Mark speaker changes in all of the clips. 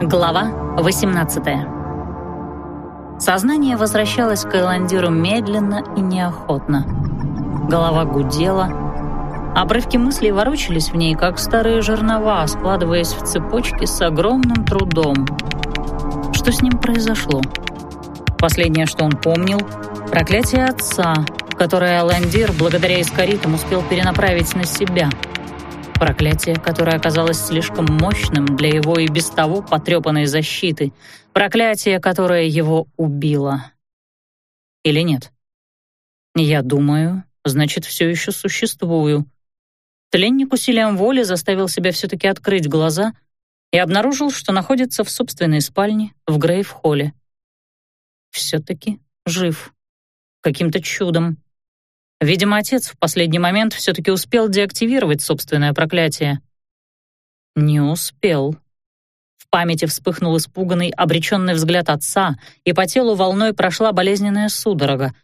Speaker 1: Глава 18 Сознание возвращалось к Эландиру медленно и неохотно. Голова гудела, обрывки мыслей ворочались в ней, как старые жернова, складываясь в цепочки с огромным трудом. Что с ним произошло? Последнее, что он помнил — проклятие отца, которое Эландир, благодаря искоритам, успел перенаправить на себя — Проклятие, которое оказалось слишком мощным для его и без того потрепанной защиты. Проклятие, которое его убило. Или нет? Я думаю, значит, все еще существую. Тленник усилием воли заставил себя все-таки открыть глаза и обнаружил, что находится в собственной спальне в Грейв-холле. Все-таки жив. Каким-то чудом. Видимо, отец в последний момент все-таки успел деактивировать собственное проклятие. Не успел. В памяти вспыхнул испуганный, обреченный взгляд отца, и по телу волной прошла болезненная судорога.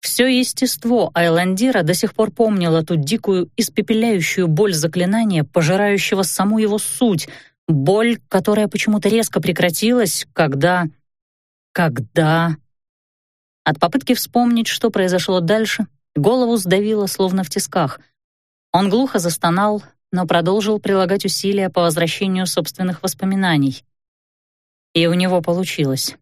Speaker 1: Все естество Айландира до сих пор помнило ту дикую, испепеляющую боль заклинания, пожирающего саму его суть, боль, которая почему-то резко прекратилась, когда... Когда... От попытки вспомнить, что произошло дальше, Голову сдавило, словно в тисках. Он глухо застонал, но продолжил прилагать усилия по возвращению собственных воспоминаний. И у него получилось.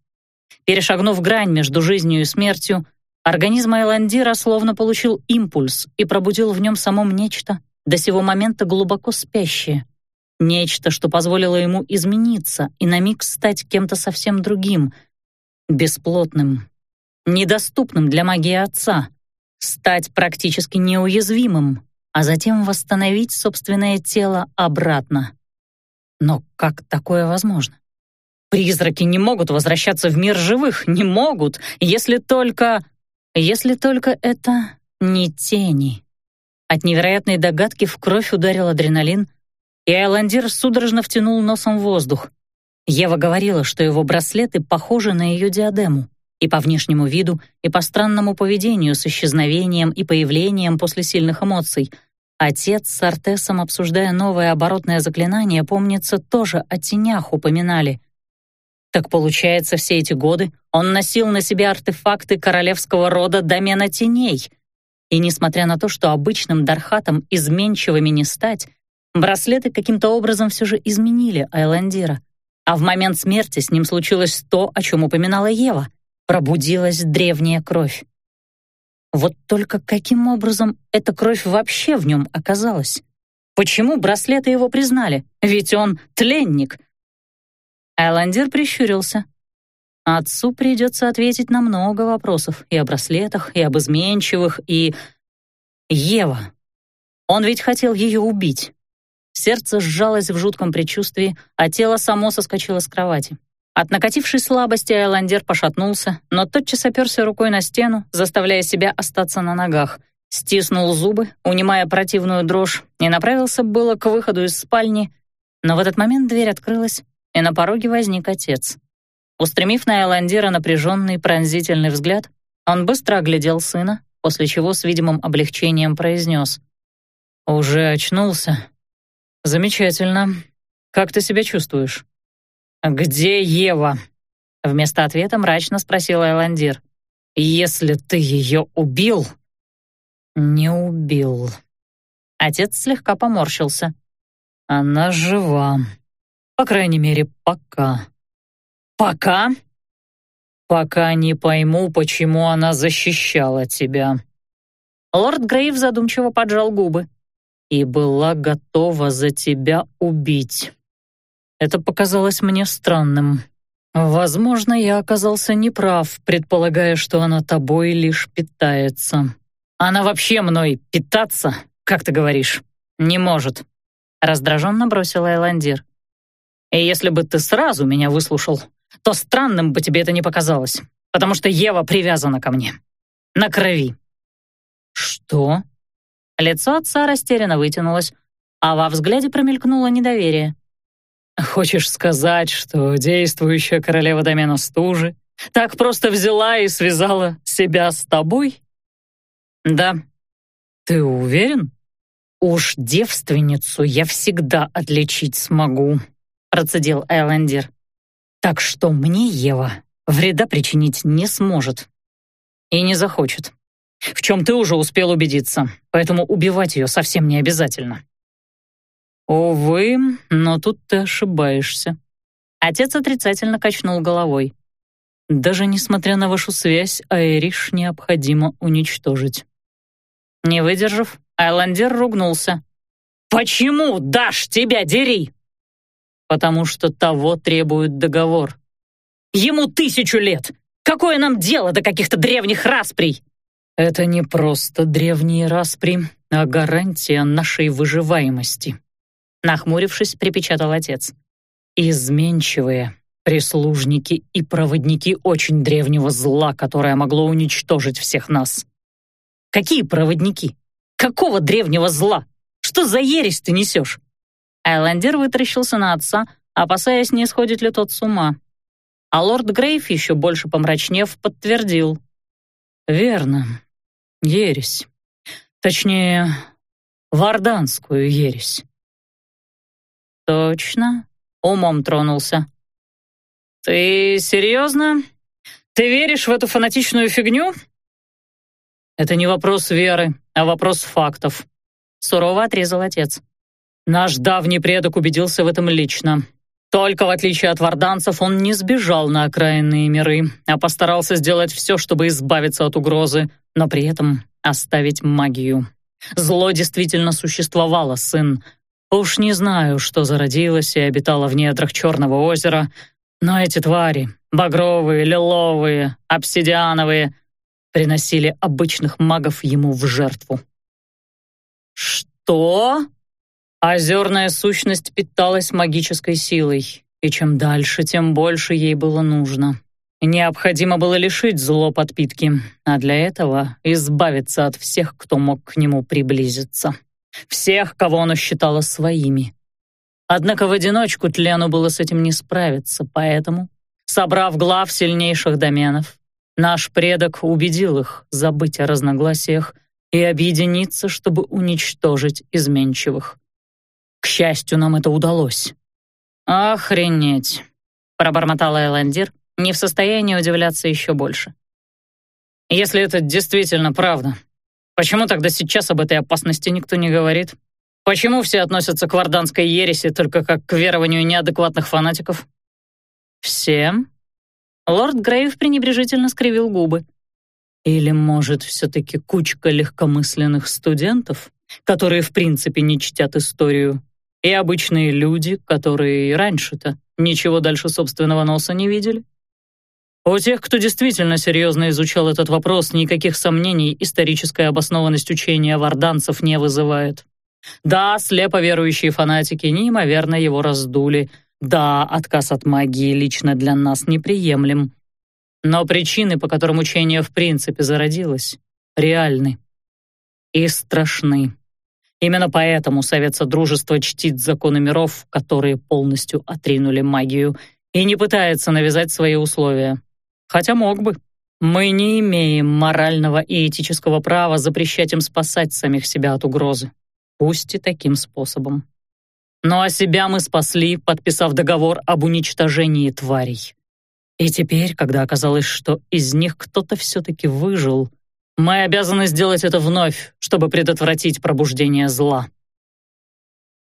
Speaker 1: Перешагнув грань между жизнью и смертью, организм Айландира словно получил импульс и пробудил в нем самом нечто, до сего момента глубоко спящее. Нечто, что позволило ему измениться и на миг стать кем-то совсем другим, бесплотным, недоступным для магии отца — стать практически неуязвимым, а затем восстановить собственное тело обратно. Но как такое возможно? Призраки не могут возвращаться в мир живых, не могут, если только... Если только это не тени. От невероятной догадки в кровь ударил адреналин, и Айландир судорожно втянул носом воздух. Ева говорила, что его браслеты похожи на ее диадему и по внешнему виду, и по странному поведению с исчезновением и появлением после сильных эмоций. Отец с Артесом, обсуждая новое оборотное заклинание, помнится, тоже о тенях упоминали. Так получается, все эти годы он носил на себе артефакты королевского рода домена теней. И несмотря на то, что обычным дархатом изменчивыми не стать, браслеты каким-то образом все же изменили Айландира. А в момент смерти с ним случилось то, о чем упоминала Ева — пробудилась древняя кровь. Вот только каким образом эта кровь вообще в нем оказалась? Почему браслеты его признали? Ведь он тленник. Айландир прищурился. Отцу придется ответить на много вопросов и о браслетах, и об изменчивых, и... Ева. Он ведь хотел ее убить. Сердце сжалось в жутком предчувствии, а тело само соскочило с кровати. От накатившей слабости Айландер пошатнулся, но тотчас оперся рукой на стену, заставляя себя остаться на ногах. Стиснул зубы, унимая противную дрожь, и направился было к выходу из спальни, но в этот момент дверь открылась, и на пороге возник отец. Устремив на Айландера напряженный пронзительный взгляд, он быстро оглядел сына, после чего с видимым облегчением произнес. «Уже очнулся? Замечательно. Как ты себя чувствуешь?» «Где Ева?» Вместо ответа мрачно спросил Эландир. «Если ты ее убил...» «Не убил». Отец слегка поморщился. «Она жива. По крайней мере, пока». «Пока?» «Пока не пойму, почему она защищала тебя». Лорд Грейв задумчиво поджал губы. «И была готова за тебя убить». Это показалось мне странным. Возможно, я оказался неправ, предполагая, что она тобой лишь питается. Она вообще мной питаться, как ты говоришь, не может. Раздраженно бросила Эландир. И если бы ты сразу меня выслушал, то странным бы тебе это не показалось, потому что Ева привязана ко мне. На крови. Что? Лицо отца растерянно вытянулось, а во взгляде промелькнуло недоверие. Хочешь сказать, что действующая королева домена стужи так просто взяла и связала себя с тобой? Да. Ты уверен? Уж девственницу я всегда отличить смогу, процедил Элендер. Так что мне Ева вреда причинить не сможет. И не захочет. В чем ты уже успел убедиться, поэтому убивать ее совсем не обязательно. Увы, но тут ты ошибаешься. Отец отрицательно качнул головой. Даже несмотря на вашу связь, Айриш необходимо уничтожить. Не выдержав, Айландер ругнулся. «Почему, Даш, тебя дери?» «Потому что того требует договор». «Ему тысячу лет! Какое нам дело до каких-то древних расприй?» «Это не просто древние распри, а гарантия нашей выживаемости», нахмурившись, припечатал отец. «Изменчивые, прислужники и проводники очень древнего зла, которое могло уничтожить всех нас». «Какие проводники? Какого древнего зла? Что за ересь ты несешь?» Айлендер вытаращился на отца, опасаясь, не сходит ли тот с ума. А лорд Грейв, еще больше помрачнев, подтвердил. «Верно. Ересь. Точнее, варданскую ересь». «Точно?» — умом тронулся. «Ты серьезно? Ты веришь в эту фанатичную фигню?» «Это не вопрос веры, а вопрос фактов», — сурово отрезал отец. «Наш давний предок убедился в этом лично. Только в отличие от варданцев он не сбежал на окраинные миры, а постарался сделать все, чтобы избавиться от угрозы, но при этом оставить магию. Зло действительно существовало, сын. Уж не знаю, что зародилось и обитало в недрах Черного озера, но эти твари, багровые, лиловые, обсидиановые, приносили обычных магов ему в жертву. «Что?» Озерная сущность питалась магической силой, и чем дальше, тем больше ей было нужно. Необходимо было лишить зло подпитки, а для этого избавиться от всех, кто мог к нему приблизиться. Всех, кого оно считало своими. Однако в одиночку Тлену было с этим не справиться, поэтому, собрав глав сильнейших доменов, наш предок убедил их забыть о разногласиях и объединиться, чтобы уничтожить изменчивых. К счастью, нам это удалось. Охренеть, пробормотал Эландир, не в состоянии удивляться еще больше. Если это действительно правда, почему тогда сейчас об этой опасности никто не говорит? Почему все относятся к варданской ереси только как к верованию неадекватных фанатиков? Всем? Лорд Грейв пренебрежительно скривил губы. Или, может, все-таки кучка легкомысленных студентов, которые в принципе не чтят историю и обычные люди, которые раньше-то ничего дальше собственного носа не видели? У тех, кто действительно серьезно изучал этот вопрос, никаких сомнений историческая обоснованность учения варданцев не вызывает. Да, слепо верующие фанатики неимоверно его раздули. Да, отказ от магии лично для нас неприемлем. Но причины, по которым учение в принципе зародилось, реальны и страшны. Именно поэтому Совет Содружества чтит законы миров, которые полностью отринули магию, и не пытается навязать свои условия. Хотя мог бы. Мы не имеем морального и этического права запрещать им спасать самих себя от угрозы. Пусть и таким способом. Ну а себя мы спасли, подписав договор об уничтожении тварей. И теперь, когда оказалось, что из них кто-то все-таки выжил, мы обязаны сделать это вновь, чтобы предотвратить пробуждение зла.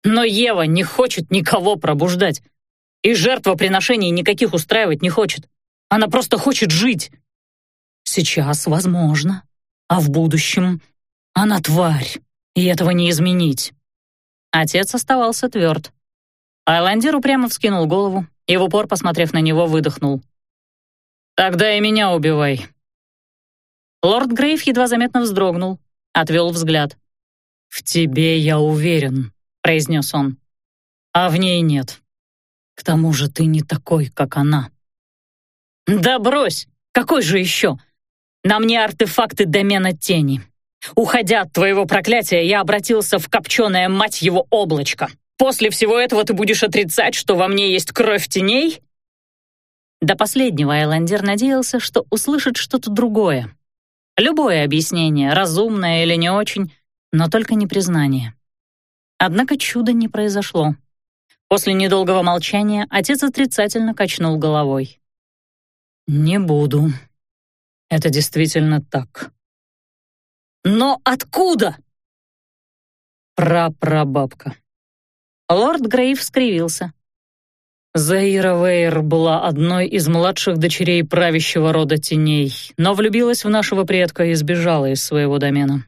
Speaker 1: Но Ева не хочет никого пробуждать. И жертвоприношений никаких устраивать не хочет. Она просто хочет жить. Сейчас возможно, а в будущем она тварь, и этого не изменить. Отец оставался тверд. Айландер упрямо вскинул голову и в упор, посмотрев на него, выдохнул. «Тогда и меня убивай. Лорд Грейв едва заметно вздрогнул, отвел взгляд. «В тебе я уверен», — произнес он. «А в ней нет. К тому же ты не такой, как она». «Да брось! Какой же еще? На мне артефакты домена тени. Уходя от твоего проклятия, я обратился в копченое мать его облачко. После всего этого ты будешь отрицать, что во мне есть кровь теней?» До последнего Айландер надеялся, что услышит что-то другое, Любое объяснение, разумное или не очень, но только не признание. Однако чуда не произошло. После недолгого молчания отец отрицательно качнул головой. «Не буду. Это действительно так». «Но откуда?» «Прапрабабка». Лорд Грейв скривился. Заира Вейер была одной из младших дочерей правящего рода теней, но влюбилась в нашего предка и сбежала из своего домена.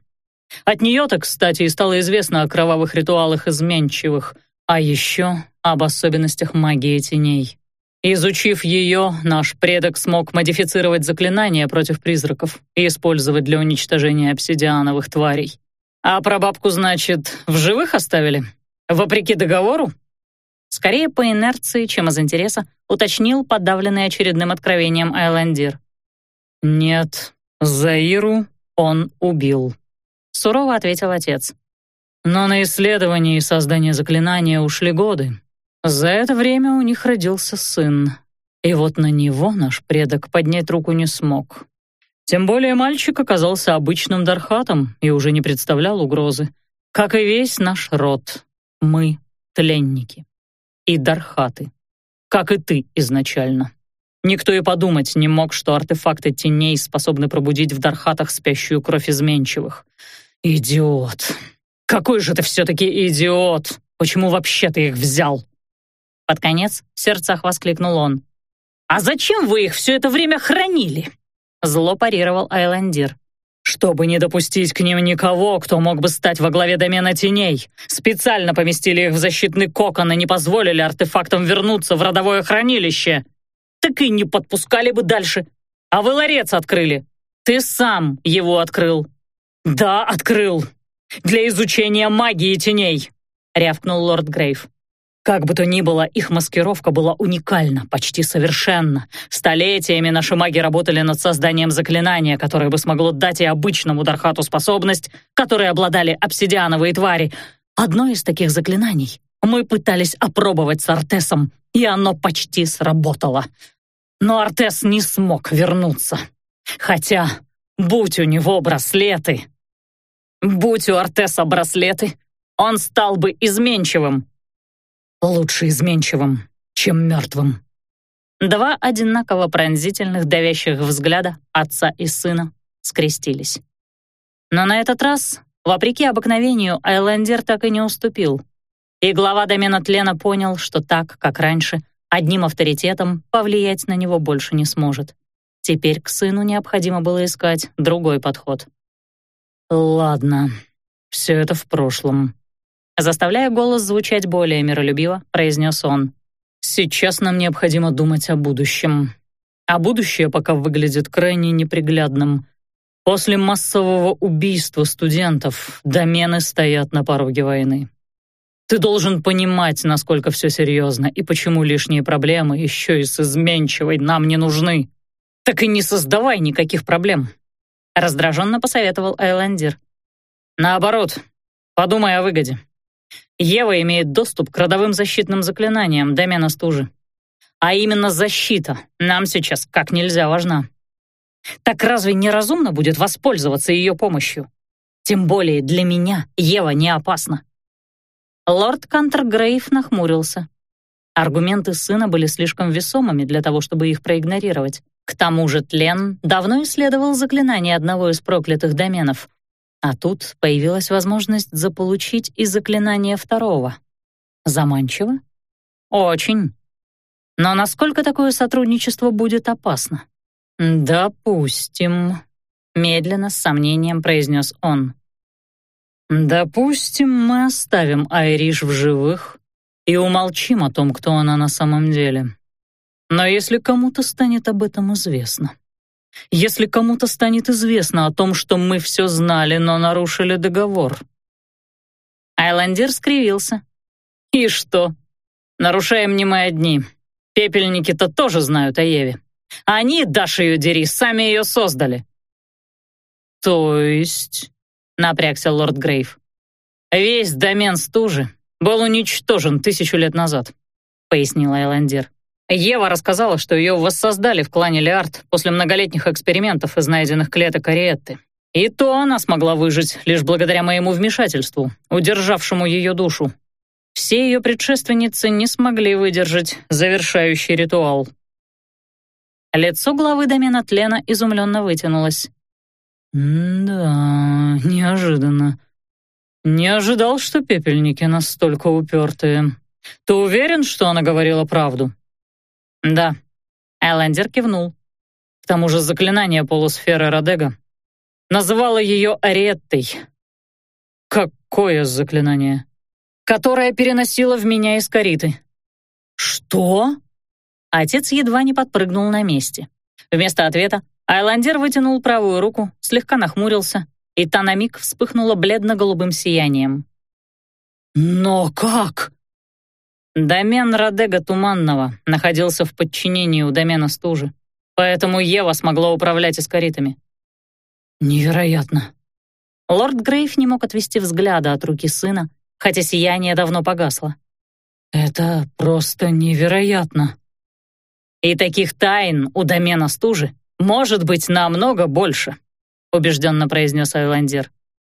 Speaker 1: От нее-то, кстати, и стало известно о кровавых ритуалах изменчивых, а еще об особенностях магии теней. Изучив ее, наш предок смог модифицировать заклинания против призраков и использовать для уничтожения обсидиановых тварей. А прабабку, значит, в живых оставили? Вопреки договору? Скорее по инерции, чем из интереса, уточнил подавленный очередным откровением Айландир. «Нет, Заиру он убил», — сурово ответил отец. «Но на исследование и создание заклинания ушли годы, за это время у них родился сын, и вот на него наш предок поднять руку не смог. Тем более мальчик оказался обычным дархатом и уже не представлял угрозы. Как и весь наш род, мы — тленники. И дархаты. Как и ты изначально. Никто и подумать не мог, что артефакты теней способны пробудить в дархатах спящую кровь изменчивых. Идиот. Какой же ты все-таки идиот! Почему вообще ты их взял? Под конец в сердцах воскликнул он. «А зачем вы их все это время хранили?» Зло парировал Айландир. «Чтобы не допустить к ним никого, кто мог бы стать во главе домена теней. Специально поместили их в защитный кокон и не позволили артефактам вернуться в родовое хранилище. Так и не подпускали бы дальше. А вы ларец открыли. Ты сам его открыл». «Да, открыл. Для изучения магии теней», — рявкнул лорд Грейв. Как бы то ни было, их маскировка была уникальна, почти совершенна. Столетиями наши маги работали над созданием заклинания, которое бы смогло дать и обычному Дархату способность, которой обладали обсидиановые твари. Одно из таких заклинаний мы пытались опробовать с Артесом, и оно почти сработало. Но Артес не смог вернуться. Хотя, будь у него браслеты... Будь у Артеса браслеты, он стал бы изменчивым, Лучше изменчивым, чем мертвым. Два одинаково пронзительных давящих взгляда отца и сына скрестились. Но на этот раз, вопреки обыкновению, Айлендер так и не уступил. И глава домена тлена понял, что так, как раньше, одним авторитетом повлиять на него больше не сможет. Теперь к сыну необходимо было искать другой подход. «Ладно, все это в прошлом», Заставляя голос звучать более миролюбиво, произнес он. «Сейчас нам необходимо думать о будущем. А будущее пока выглядит крайне неприглядным. После массового убийства студентов домены стоят на пороге войны. Ты должен понимать, насколько все серьезно и почему лишние проблемы еще и с изменчивой нам не нужны. Так и не создавай никаких проблем», — раздраженно посоветовал Айландир. «Наоборот, подумай о выгоде. Ева имеет доступ к родовым защитным заклинаниям домена стужи. А именно защита нам сейчас как нельзя важна. Так разве не разумно будет воспользоваться ее помощью? Тем более для меня Ева не опасна. Лорд Кантергрейв нахмурился. Аргументы сына были слишком весомыми для того, чтобы их проигнорировать. К тому же Тлен давно исследовал заклинание одного из проклятых доменов, а тут появилась возможность заполучить и заклинание второго. Заманчиво? Очень. Но насколько такое сотрудничество будет опасно? Допустим, медленно с сомнением произнес он. Допустим, мы оставим Айриш в живых и умолчим о том, кто она на самом деле. Но если кому-то станет об этом известно, если кому-то станет известно о том, что мы все знали, но нарушили договор. Айландер скривился. И что? Нарушаем не мы одни. Пепельники-то тоже знают о Еве. Они, Даша ее дери, сами ее создали. То есть, напрягся лорд Грейв, весь домен стужи был уничтожен тысячу лет назад, пояснил Айландер. Ева рассказала, что ее воссоздали в клане Лиард после многолетних экспериментов из найденных клеток Ариетты. И то она смогла выжить лишь благодаря моему вмешательству, удержавшему ее душу. все ее предшественницы не смогли выдержать завершающий ритуал. Лицо главы домена тлена изумленно вытянулось. «Да, неожиданно. Не ожидал, что пепельники настолько упертые. Ты уверен, что она говорила правду?» «Да», — Айлендер кивнул. К тому же заклинание полусферы Радега называло ее Ариеттой. «Какое заклинание?» «Которое переносило в меня из кориты». «Что?» Отец едва не подпрыгнул на месте. Вместо ответа Айландер вытянул правую руку, слегка нахмурился, и та на миг вспыхнула бледно-голубым сиянием. «Но как?» Домен Радега Туманного находился в подчинении у домена Стужи, поэтому Ева смогла управлять искоритами. «Невероятно!» Лорд Грейв не мог отвести взгляда от руки сына, хотя сияние давно погасло. «Это просто невероятно!» И таких тайн у домена стужи может быть намного больше, убежденно произнес Айландер.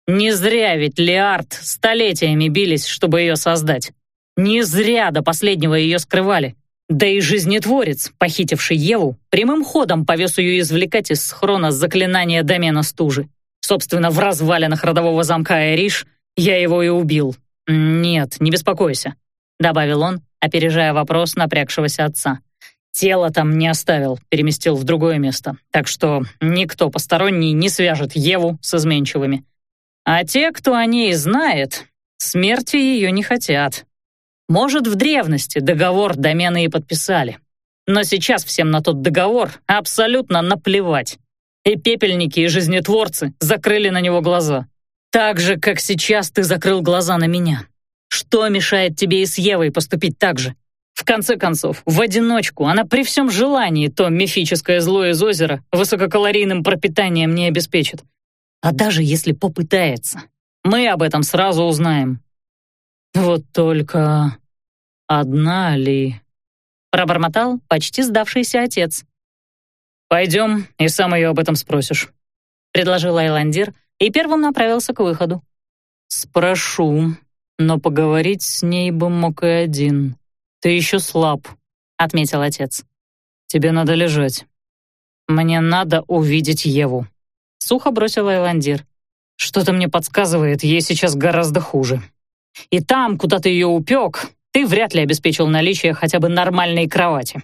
Speaker 1: Не зря ведь Леард столетиями бились, чтобы ее создать. Не зря до последнего ее скрывали. Да и жизнетворец, похитивший Еву, прямым ходом повез ее извлекать из схрона заклинания домена стужи. Собственно, в развалинах родового замка Эриш я его и убил. Нет, не беспокойся, добавил он, опережая вопрос напрягшегося отца. Тело там не оставил, переместил в другое место. Так что никто посторонний не свяжет Еву с изменчивыми. А те, кто о ней знает, смерти ее не хотят. Может, в древности договор домены и подписали. Но сейчас всем на тот договор абсолютно наплевать. И пепельники, и жизнетворцы закрыли на него глаза. Так же, как сейчас ты закрыл глаза на меня. Что мешает тебе и с Евой поступить так же? В конце концов, в одиночку она при всем желании то мифическое зло из озера высококалорийным пропитанием не обеспечит. А даже если попытается, мы об этом сразу узнаем. Вот только одна ли? Пробормотал почти сдавшийся отец. «Пойдем, и сам ее об этом спросишь», — предложил Айландир и первым направился к выходу. «Спрошу, но поговорить с ней бы мог и один», «Ты еще слаб», — отметил отец. «Тебе надо лежать». «Мне надо увидеть Еву», — сухо бросил Айландир. «Что-то мне подсказывает, ей сейчас гораздо хуже. И там, куда ты ее упек, ты вряд ли обеспечил наличие хотя бы нормальной кровати».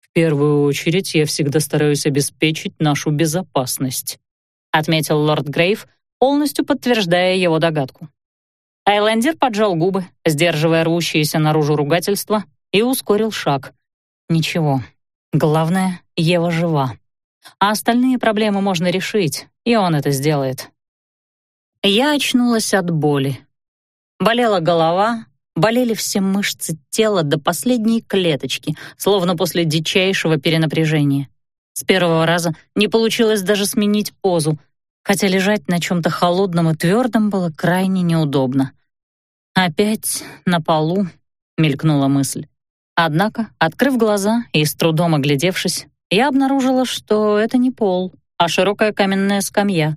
Speaker 1: «В первую очередь я всегда стараюсь обеспечить нашу безопасность», — отметил лорд Грейв, полностью подтверждая его догадку. Айлендер поджал губы, сдерживая рвущиеся наружу ругательства, и ускорил шаг. Ничего. Главное, Ева жива. А остальные проблемы можно решить, и он это сделает. Я очнулась от боли. Болела голова, болели все мышцы тела до последней клеточки, словно после дичайшего перенапряжения. С первого раза не получилось даже сменить позу, хотя лежать на чем-то холодном и твердом было крайне неудобно. «Опять на полу», — мелькнула мысль. Однако, открыв глаза и с трудом оглядевшись, я обнаружила, что это не пол, а широкая каменная скамья.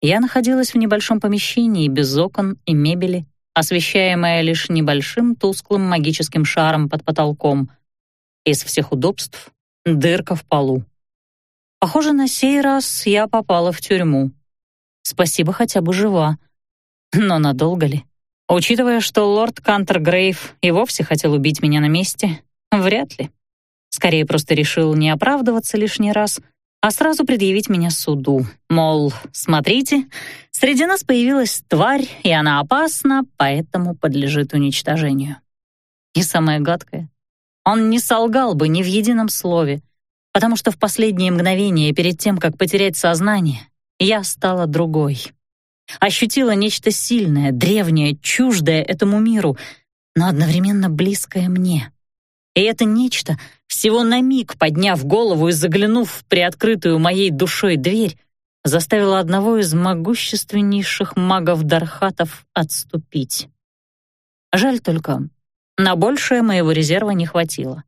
Speaker 1: Я находилась в небольшом помещении без окон и мебели, освещаемая лишь небольшим тусклым магическим шаром под потолком. Из всех удобств — дырка в полу. Похоже, на сей раз я попала в тюрьму. Спасибо, хотя бы жива. Но надолго ли? Учитывая, что лорд Кантергрейв и вовсе хотел убить меня на месте, вряд ли. Скорее, просто решил не оправдываться лишний раз, а сразу предъявить меня суду. Мол, смотрите, среди нас появилась тварь, и она опасна, поэтому подлежит уничтожению. И самое гадкое, он не солгал бы ни в едином слове, потому что в последние мгновения перед тем, как потерять сознание, я стала другой. Ощутила нечто сильное, древнее, чуждое этому миру, но одновременно близкое мне. И это нечто, всего на миг подняв голову и заглянув в приоткрытую моей душой дверь, заставило одного из могущественнейших магов-дархатов отступить. Жаль только, на большее моего резерва не хватило.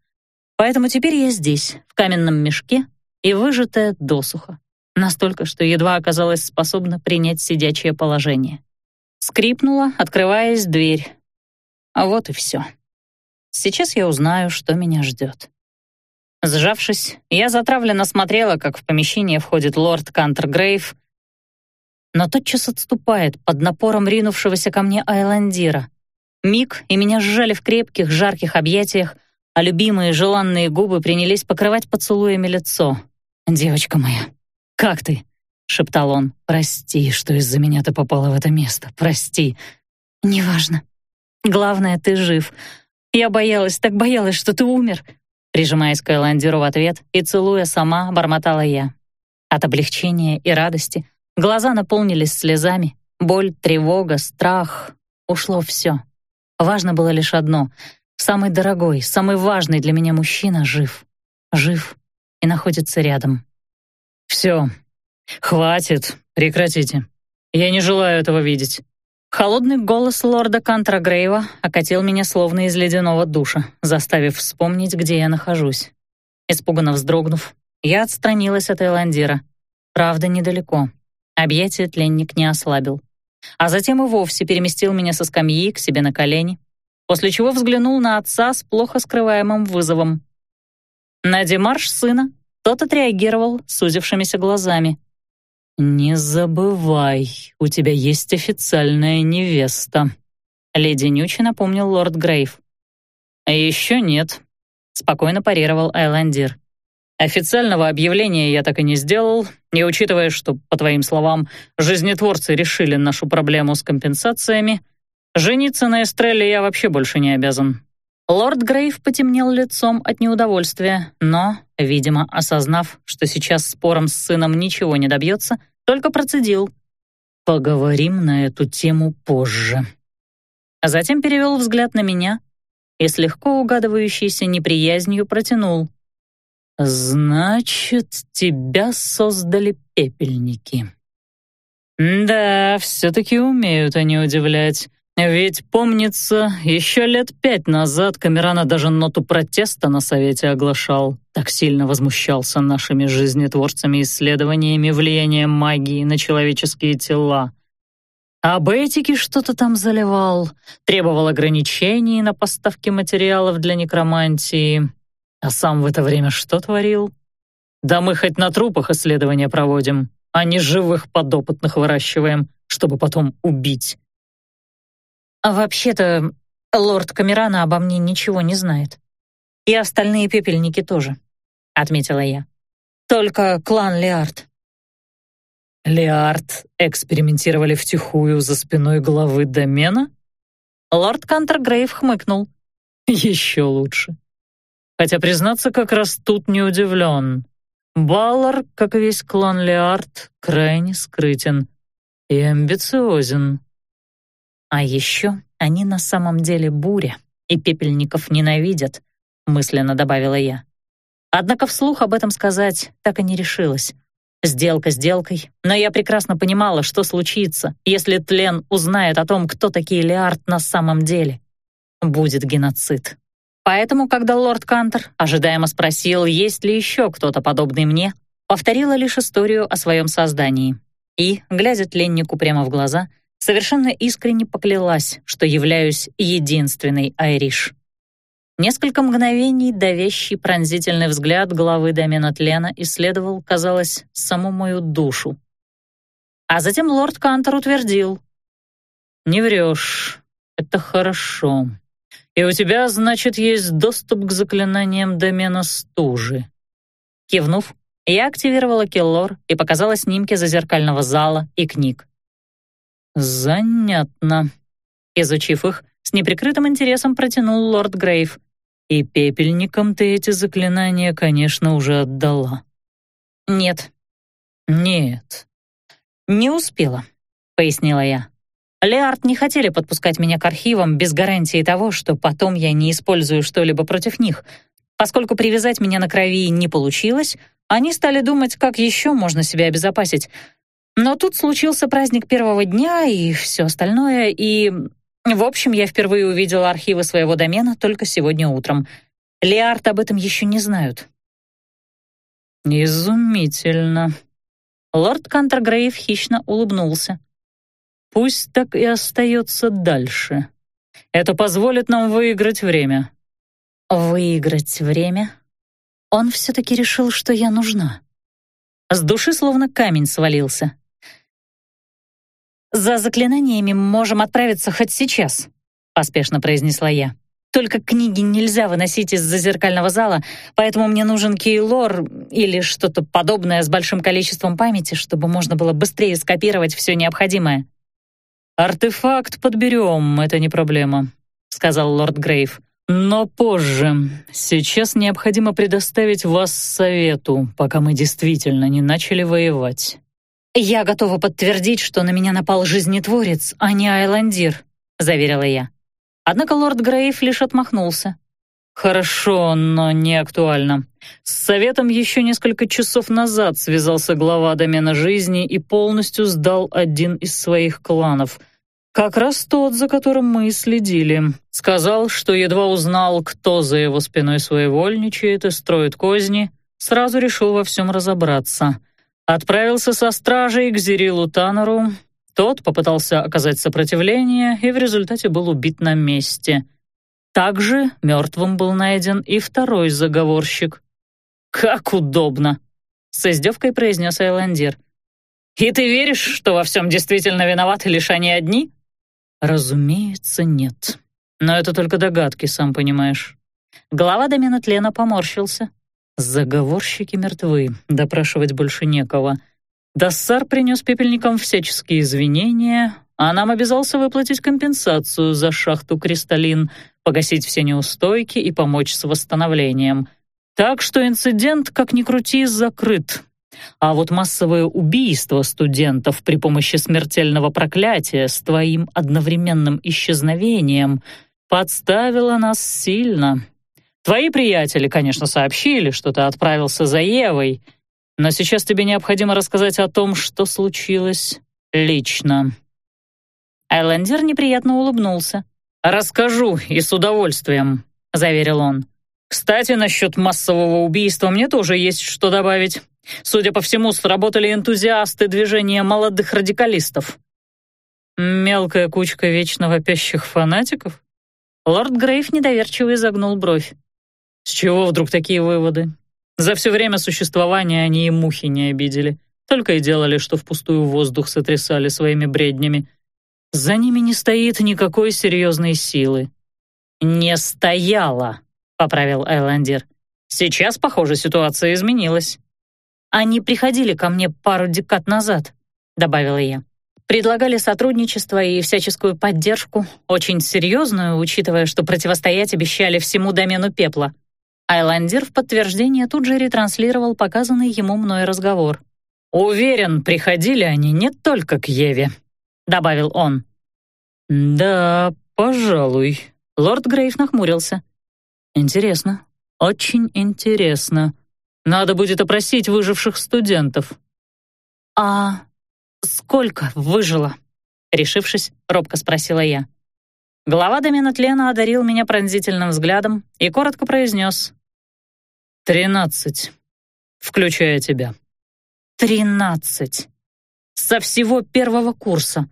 Speaker 1: Поэтому теперь я здесь, в каменном мешке, и выжатая досуха настолько, что едва оказалась способна принять сидячее положение. Скрипнула, открываясь дверь. А вот и все. Сейчас я узнаю, что меня ждет. Сжавшись, я затравленно смотрела, как в помещение входит лорд Кантергрейв, но тотчас отступает под напором ринувшегося ко мне Айландира. Миг, и меня сжали в крепких, жарких объятиях, а любимые желанные губы принялись покрывать поцелуями лицо. «Девочка моя, как ты?» — шептал он. «Прости, что из-за меня ты попала в это место. Прости». «Неважно. Главное, ты жив. Я боялась, так боялась, что ты умер». Прижимаясь к Айландиру в ответ и целуя сама, бормотала я. От облегчения и радости глаза наполнились слезами, боль, тревога, страх. Ушло все. Важно было лишь одно — Самый дорогой, самый важный для меня мужчина жив. Жив и находится рядом.
Speaker 2: «Все, хватит, прекратите. Я не желаю этого видеть».
Speaker 1: Холодный голос лорда Кантра Грейва окатил меня словно из ледяного душа, заставив вспомнить, где я нахожусь. Испуганно вздрогнув, я отстранилась от Эландира. Правда, недалеко. Объятие тленник не ослабил. А затем и вовсе переместил меня со скамьи к себе на колени, после чего взглянул на отца с плохо скрываемым вызовом. На демарш сына тот отреагировал сузившимися глазами.
Speaker 2: «Не забывай, у тебя есть официальная невеста», — леди Нючи напомнил лорд Грейв.
Speaker 1: «А еще нет», — спокойно парировал Айландир.
Speaker 2: «Официального объявления я так и не сделал, и учитывая, что, по твоим словам, жизнетворцы решили нашу проблему с компенсациями, Жениться на Эстрелле я вообще больше не обязан».
Speaker 1: Лорд Грейв потемнел лицом от неудовольствия, но, видимо, осознав, что сейчас спором с сыном ничего не добьется, только процедил.
Speaker 2: «Поговорим на эту тему позже».
Speaker 1: А затем перевел взгляд на меня и с легко угадывающейся неприязнью протянул.
Speaker 2: «Значит, тебя создали пепельники».
Speaker 1: «Да, все-таки умеют они удивлять.
Speaker 2: Ведь, помнится, еще лет пять назад Камерана даже ноту протеста на Совете оглашал. Так сильно возмущался нашими жизнетворцами исследованиями влияния магии на человеческие тела. Об этике что-то там заливал, требовал ограничений на поставки материалов для некромантии. А сам в это время что творил? Да мы хоть на трупах исследования проводим, а не живых подопытных выращиваем, чтобы потом убить.
Speaker 1: А вообще-то, лорд Камерана обо мне ничего не знает. И остальные пепельники тоже, отметила я. Только клан Леард.
Speaker 2: Леард экспериментировали втихую за спиной главы домена?
Speaker 1: Лорд Кантергрейв хмыкнул.
Speaker 2: Еще лучше. Хотя, признаться, как раз тут не удивлен. Баллар, как и весь клан Леард, крайне скрытен и амбициозен.
Speaker 1: А еще они на самом деле буря, и пепельников ненавидят, мысленно добавила я. Однако вслух об этом сказать так и не решилась. Сделка сделкой, но я прекрасно понимала, что случится, если Тлен узнает о том, кто такие Леард на самом деле. Будет геноцид. Поэтому, когда лорд Кантер ожидаемо спросил, есть ли еще кто-то подобный мне, повторила лишь историю о своем создании. И, глядя тленнику прямо в глаза, совершенно искренне поклялась, что являюсь единственной Айриш. Несколько мгновений давящий пронзительный взгляд главы домена тлена исследовал, казалось, саму мою душу. А затем лорд Кантор утвердил.
Speaker 2: «Не врешь, это хорошо. И у тебя, значит, есть доступ к заклинаниям домена стужи».
Speaker 1: Кивнув, я активировала Келлор и показала снимки зазеркального зала и книг.
Speaker 2: «Занятно». Изучив их, с неприкрытым интересом протянул лорд Грейв. «И пепельникам ты эти заклинания, конечно, уже отдала».
Speaker 1: «Нет».
Speaker 2: «Нет».
Speaker 1: «Не успела», — пояснила я. Леард не хотели подпускать меня к архивам без гарантии того, что потом я не использую что-либо против них. Поскольку привязать меня на крови не получилось, они стали думать, как еще можно себя обезопасить — но тут случился праздник первого дня и все остальное, и... В общем, я впервые увидела архивы своего домена только сегодня утром. Леард об этом еще не знают.
Speaker 2: «Изумительно».
Speaker 1: Лорд Кантергрейв хищно улыбнулся.
Speaker 2: «Пусть так и остается дальше. Это позволит нам выиграть время».
Speaker 1: «Выиграть время?» Он все-таки решил, что я нужна. С души словно камень свалился. «За заклинаниями можем отправиться хоть сейчас», — поспешно произнесла я. «Только книги нельзя выносить из зазеркального зала, поэтому мне нужен кейлор или что-то подобное с большим количеством памяти, чтобы можно было быстрее скопировать все необходимое».
Speaker 2: «Артефакт подберем, это не проблема», — сказал лорд Грейв. «Но позже. Сейчас необходимо предоставить вас совету, пока мы действительно не начали воевать».
Speaker 1: «Я готова подтвердить, что на меня напал жизнетворец, а не Айландир», — заверила я. Однако лорд Грейв лишь отмахнулся.
Speaker 2: «Хорошо, но не актуально. С советом еще несколько часов назад связался глава домена жизни и полностью сдал один из своих кланов. Как раз тот, за которым мы и следили. Сказал, что едва узнал, кто за его спиной своевольничает и строит козни, сразу решил во всем разобраться». Отправился со стражей к Зирилу Таннеру. Тот попытался оказать сопротивление и в результате был убит на месте. Также мертвым был найден и второй заговорщик. «Как удобно!» — с издевкой произнес Айландир. «И ты веришь, что во всем действительно виноваты лишь они одни?» «Разумеется, нет. Но это только догадки, сам понимаешь».
Speaker 1: Глава домена тлена поморщился.
Speaker 2: Заговорщики мертвы, допрашивать больше некого. Дассар принес пепельникам всяческие извинения, а нам обязался выплатить компенсацию за шахту «Кристаллин», погасить все неустойки и помочь с восстановлением. Так что инцидент, как ни крути, закрыт. А вот массовое убийство студентов при помощи смертельного проклятия с твоим одновременным исчезновением подставило нас сильно. Твои приятели, конечно, сообщили, что ты отправился за Евой, но сейчас тебе необходимо рассказать о том, что случилось лично».
Speaker 1: Айлендер неприятно улыбнулся.
Speaker 2: «Расскажу и с удовольствием», — заверил он. «Кстати, насчет массового убийства мне тоже есть что добавить. Судя по всему, сработали энтузиасты движения молодых радикалистов». «Мелкая кучка вечно вопящих фанатиков?»
Speaker 1: Лорд Грейв недоверчиво изогнул бровь.
Speaker 2: С чего вдруг такие выводы? За все время существования они и мухи не обидели, только и делали, что впустую воздух сотрясали своими бреднями. За ними не стоит никакой серьезной силы.
Speaker 1: «Не стояла», — поправил Айландер. «Сейчас, похоже, ситуация изменилась». «Они приходили ко мне пару декад назад», — добавила я. «Предлагали сотрудничество и всяческую поддержку, очень серьезную, учитывая, что противостоять обещали всему домену пепла. Айландер в подтверждение тут же ретранслировал показанный ему мной разговор.
Speaker 2: «Уверен, приходили они не только к Еве», — добавил он. «Да, пожалуй». Лорд Грейв нахмурился. «Интересно, очень интересно. Надо будет опросить выживших студентов».
Speaker 1: «А сколько выжило?» Решившись, робко спросила я. Глава домена тлена одарил меня пронзительным взглядом и коротко произнес.
Speaker 2: «Тринадцать, включая тебя».
Speaker 1: «Тринадцать! Со всего первого курса.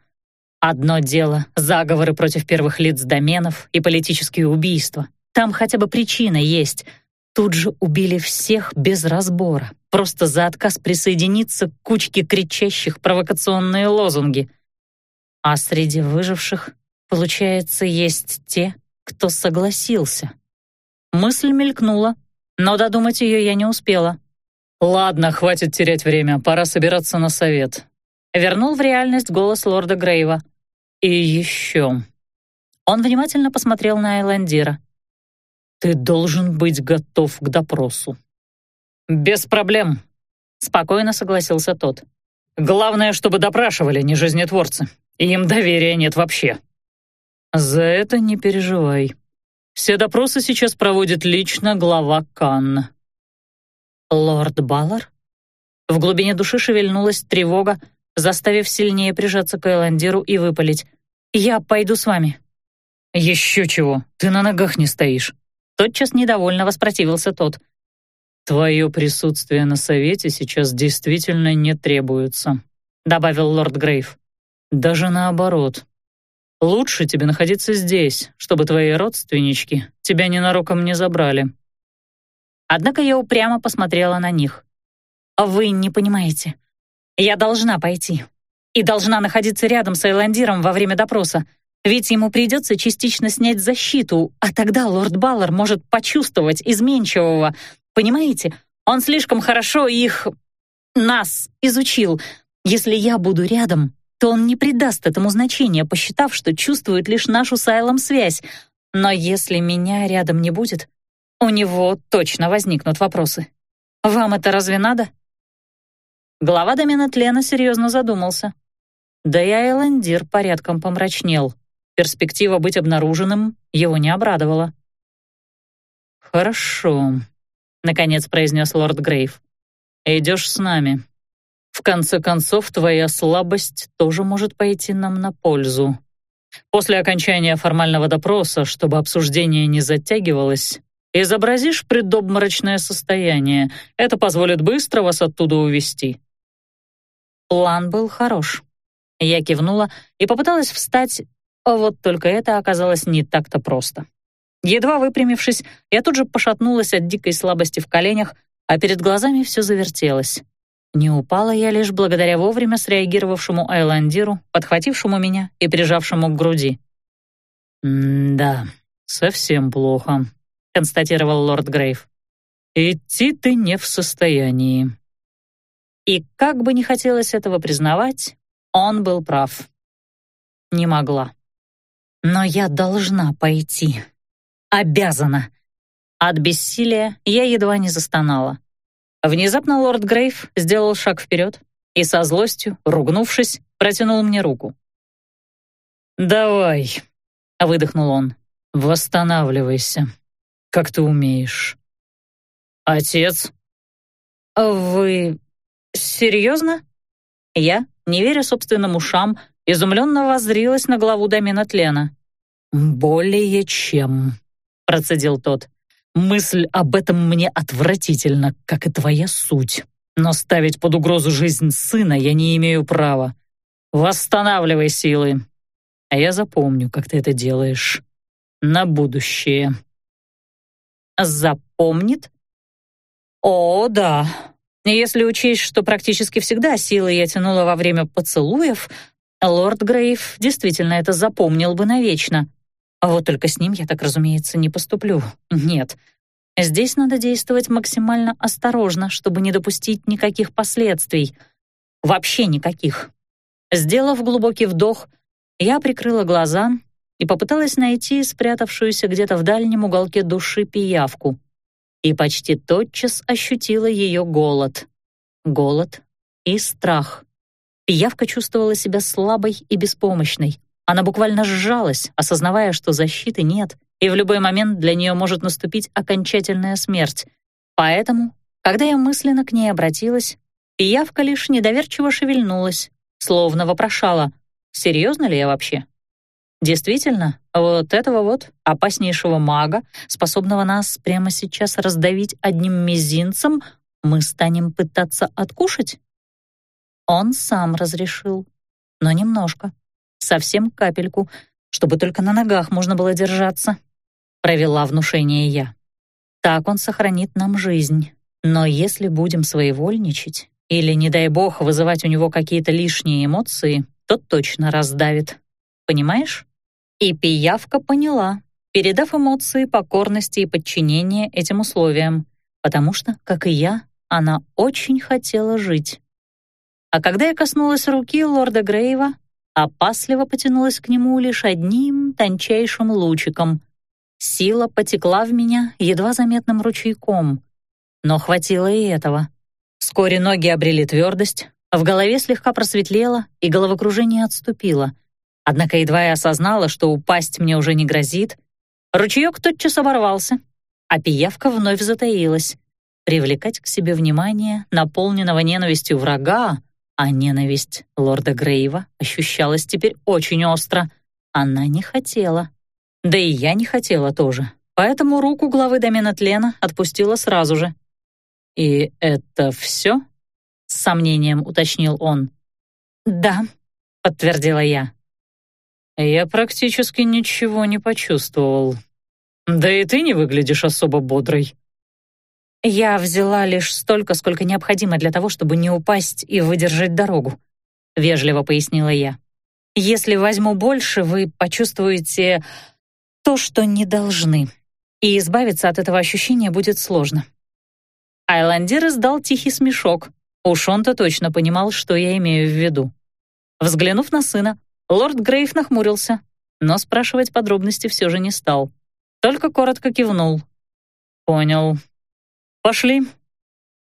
Speaker 1: Одно дело — заговоры против первых лиц доменов и политические убийства. Там хотя бы причина есть. Тут же убили всех без разбора, просто за отказ присоединиться к кучке кричащих провокационные лозунги. А среди выживших, получается, есть те, кто согласился. Мысль мелькнула, но додумать ее я не успела.
Speaker 2: «Ладно, хватит терять время, пора собираться на совет», — вернул в реальность голос лорда Грейва. «И еще...» Он внимательно посмотрел на Айландира. «Ты должен быть готов к допросу». «Без проблем», — спокойно согласился тот. «Главное, чтобы допрашивали не жизнетворцы, и им доверия нет вообще». «За это не переживай», все допросы сейчас проводит лично глава Канн.
Speaker 1: Лорд Баллар? В глубине души шевельнулась тревога, заставив сильнее прижаться к Эландиру и выпалить. «Я пойду с вами».
Speaker 2: «Еще чего, ты на ногах не стоишь».
Speaker 1: Тотчас недовольно воспротивился тот.
Speaker 2: «Твое присутствие на совете сейчас действительно не требуется», добавил лорд Грейв. «Даже наоборот. Лучше тебе находиться здесь, чтобы твои родственнички тебя ненароком не забрали».
Speaker 1: Однако я упрямо посмотрела на них. «Вы не понимаете. Я должна пойти. И должна находиться рядом с Эйландиром во время допроса. Ведь ему придется частично снять защиту, а тогда лорд Баллар может почувствовать изменчивого. Понимаете, он слишком хорошо их... нас изучил. Если я буду рядом, то он не придаст этому значения, посчитав, что чувствует лишь нашу с Айлом связь. Но если меня рядом не будет, у него точно возникнут вопросы. Вам это разве надо? Глава домена Тлена серьезно задумался. Да и Айлендир порядком помрачнел. Перспектива быть обнаруженным его не обрадовала.
Speaker 2: «Хорошо», — наконец произнес лорд Грейв. «Идешь с нами. В конце концов, твоя слабость тоже может пойти нам на пользу. После окончания формального допроса, чтобы обсуждение не затягивалось, изобразишь предобморочное состояние. Это позволит быстро вас оттуда увести.
Speaker 1: План был хорош. Я кивнула и попыталась встать, вот только это оказалось не так-то просто. Едва выпрямившись, я тут же пошатнулась от дикой слабости в коленях, а перед глазами все завертелось. Не упала я лишь благодаря вовремя среагировавшему Айландиру, подхватившему меня и прижавшему к груди.
Speaker 2: «Да, совсем плохо», — констатировал лорд Грейв. «Идти ты не в состоянии».
Speaker 1: И как бы не хотелось этого признавать, он был прав. Не могла. Но я должна пойти. Обязана. От бессилия я едва не застонала. Внезапно лорд Грейв сделал шаг вперед и со злостью, ругнувшись, протянул мне руку.
Speaker 2: «Давай», — выдохнул он, — «восстанавливайся, как ты умеешь».
Speaker 1: «Отец?» «Вы «Серьезно?» Я, не веря собственным ушам, изумленно воззрилась на главу домена тлена.
Speaker 2: «Более чем», — процедил тот. «Мысль об этом мне отвратительна, как и твоя суть. Но ставить под угрозу жизнь сына я не имею права. Восстанавливай силы. А я запомню, как ты это делаешь. На будущее».
Speaker 1: «Запомнит?» «О, да, если учесть, что практически всегда силы я тянула во время поцелуев, лорд Грейв действительно это запомнил бы навечно. А вот только с ним я так, разумеется, не поступлю. Нет. Здесь надо действовать максимально осторожно, чтобы не допустить никаких последствий. Вообще никаких. Сделав глубокий вдох, я прикрыла глаза и попыталась найти спрятавшуюся где-то в дальнем уголке души пиявку и почти тотчас ощутила ее голод. Голод и страх. Пиявка чувствовала себя слабой и беспомощной. Она буквально сжалась, осознавая, что защиты нет, и в любой момент для нее может наступить окончательная смерть. Поэтому, когда я мысленно к ней обратилась, пиявка лишь недоверчиво шевельнулась, словно вопрошала, серьезно ли я вообще? Действительно, вот этого вот опаснейшего мага, способного нас прямо сейчас раздавить одним мизинцем, мы станем пытаться откушать? Он сам разрешил, но немножко, совсем капельку, чтобы только на ногах можно было держаться. Провела внушение я. Так он сохранит нам жизнь. Но если будем своевольничать или, не дай бог, вызывать у него какие-то лишние эмоции, то точно раздавит. Понимаешь? И пиявка поняла, передав эмоции покорности и подчинения этим условиям, потому что, как и я, она очень хотела жить. А когда я коснулась руки лорда Грейва, опасливо потянулась к нему лишь одним тончайшим лучиком. Сила потекла в меня едва заметным ручейком. Но хватило и этого. Вскоре ноги обрели твердость, в голове слегка просветлело, и головокружение отступило — Однако едва я осознала, что упасть мне уже не грозит, ручеек тотчас оборвался, а пиявка вновь затаилась. Привлекать к себе внимание наполненного ненавистью врага, а ненависть лорда Грейва ощущалась теперь очень остро. Она не хотела. Да и я не хотела тоже. Поэтому руку главы домена тлена отпустила сразу же. «И это все?» — с сомнением уточнил он. «Да», — подтвердила я.
Speaker 2: Я практически ничего не почувствовал. Да и ты не выглядишь особо бодрой.
Speaker 1: Я взяла лишь столько, сколько необходимо для того, чтобы не упасть и выдержать дорогу, вежливо пояснила я. Если возьму больше, вы почувствуете то, что не должны, и избавиться от этого ощущения будет сложно. Айландер издал тихий смешок. Уж он-то точно понимал, что я имею в виду. Взглянув на сына, лорд Грейв нахмурился, но спрашивать подробности все же не стал. Только коротко кивнул. «Понял. Пошли».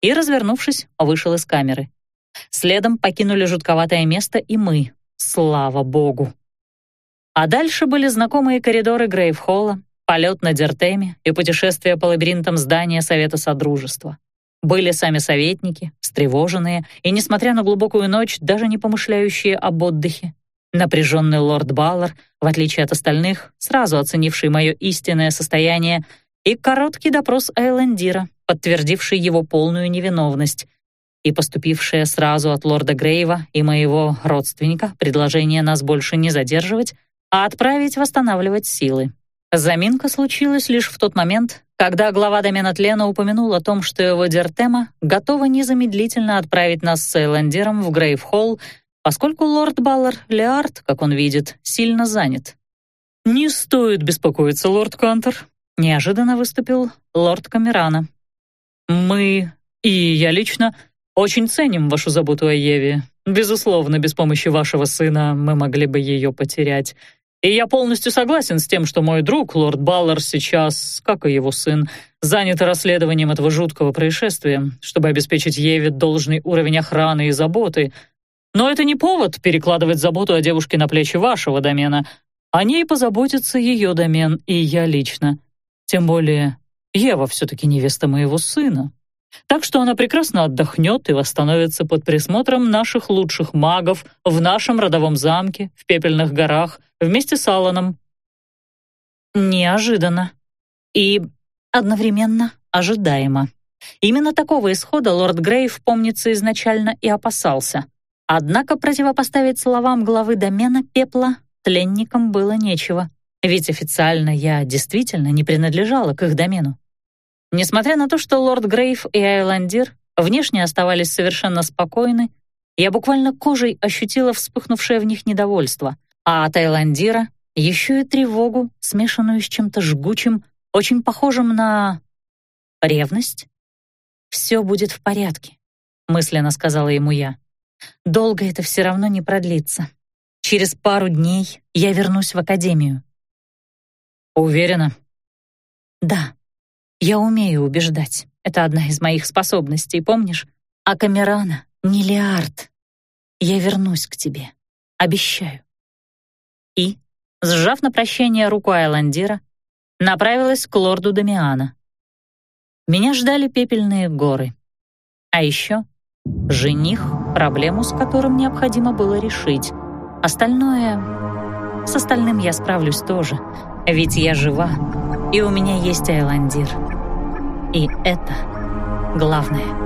Speaker 1: И, развернувшись, вышел из камеры. Следом покинули жутковатое место и мы. Слава богу. А дальше были знакомые коридоры Грейв-холла, полет на Дертеме и путешествие по лабиринтам здания Совета Содружества. Были сами советники, встревоженные и, несмотря на глубокую ночь, даже не помышляющие об отдыхе. Напряженный лорд Баллар, в отличие от остальных, сразу оценивший мое истинное состояние, и короткий допрос Эйлендира, подтвердивший его полную невиновность, и поступившее сразу от лорда Грейва и моего родственника предложение нас больше не задерживать, а отправить восстанавливать силы. Заминка случилась лишь в тот момент, когда глава домена Тлена упомянул о том, что его Дертема готова незамедлительно отправить нас с Эйландером в Грейв-холл, поскольку лорд Баллар Леард, как он видит, сильно занят. «Не стоит беспокоиться, лорд Кантер», — неожиданно выступил лорд Камерана. «Мы, и я лично, очень ценим вашу заботу о Еве. Безусловно, без помощи вашего сына мы могли бы ее потерять. И я полностью согласен с тем, что мой друг, лорд Баллар, сейчас, как и его сын, занят расследованием этого жуткого происшествия, чтобы обеспечить Еве должный уровень охраны и заботы. Но это не повод перекладывать заботу о девушке на плечи вашего домена. О ней позаботится ее домен и я лично. Тем более, Ева все-таки невеста моего сына. Так что она прекрасно отдохнет и восстановится под присмотром наших лучших магов в нашем родовом замке, в Пепельных горах, вместе с Алланом. Неожиданно. И одновременно ожидаемо. Именно такого исхода лорд Грейв, помнится, изначально и опасался. Однако противопоставить словам главы домена пепла тленникам было нечего, ведь официально я действительно не принадлежала к их домену. Несмотря на то, что лорд Грейв и Айландир внешне оставались совершенно спокойны, я буквально кожей ощутила вспыхнувшее в них недовольство, а от Айландира еще и тревогу, смешанную с чем-то жгучим, очень похожим на... ревность. «Все будет в порядке», — мысленно сказала ему я. «Долго это все равно не продлится. Через пару дней я вернусь в академию». «Уверена?» «Да, я умею убеждать. Это одна из моих способностей, помнишь? А Камерана — не Леард. Я вернусь к тебе. Обещаю и, сжав на прощение руку Айландира, направилась к лорду Дамиана. Меня ждали пепельные горы. А еще жених, проблему с которым необходимо было решить. Остальное... С остальным я справлюсь тоже, ведь я жива, и у меня есть Айландир. И это главное.